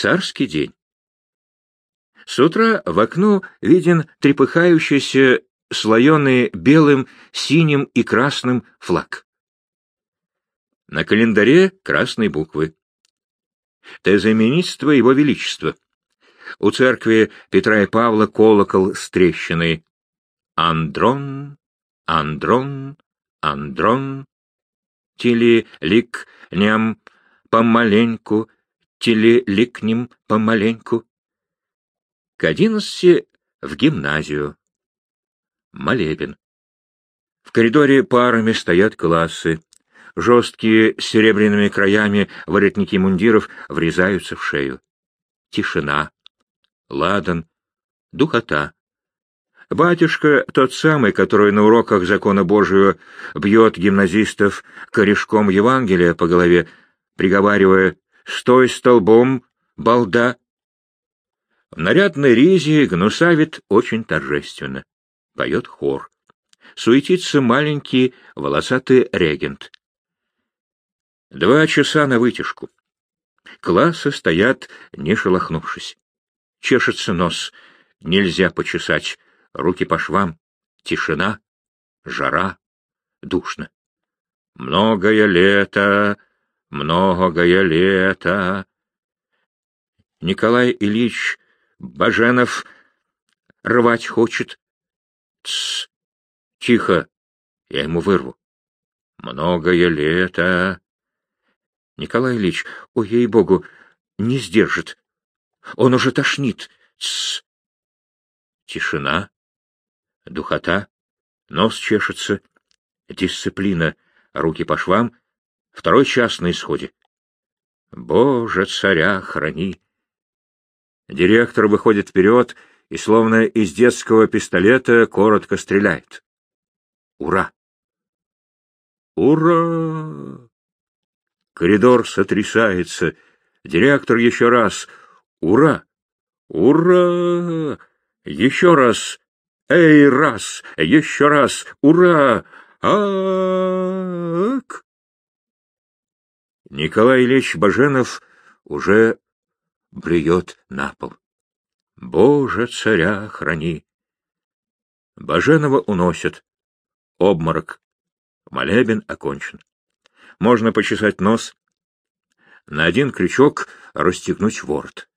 Царский день. С утра в окно виден трепыхающийся слоеный белым, синим и красным флаг. На календаре красные буквы. Тезаименитство Его Величества. У церкви Петра и Павла колокол с трещиной. Андрон, Андрон, Андрон, Тили-лик ням помаленьку, Тили-ликнем помаленьку. К одиннадцати в гимназию. Молебен. В коридоре парами стоят классы. Жесткие серебряными краями воротники мундиров врезаются в шею. Тишина. Ладан. Духота. Батюшка, тот самый, который на уроках закона Божию бьет гимназистов корешком Евангелия по голове, приговаривая «Стой столбом, балда!» В нарядной ризе гнусавит очень торжественно. Поет хор. Суетится маленький волосатый регент. Два часа на вытяжку. Классы стоят, не шелохнувшись. Чешется нос, нельзя почесать, руки по швам, тишина, жара, душно. Многое лето, многое лето. Николай Ильич Баженов рвать хочет. Тсс, тихо, я ему вырву. Многое лето, Николай Ильич, ой, ей-богу, не сдержит. Он уже тошнит. Тссс. Тишина, духота, нос чешется, дисциплина, руки по швам, второй час на исходе. Боже, царя храни! Директор выходит вперед и, словно из детского пистолета, коротко стреляет. Ура! Ура! Коридор сотрясается. Директор еще раз. Ура! Ура! Еще раз! Эй, раз! Еще раз! Ура! Ак! Николай Ильич Баженов уже блюет на пол. Боже, царя храни! Баженова уносят. Обморок. Молебен окончен можно почесать нос, на один крючок расстегнуть ворот.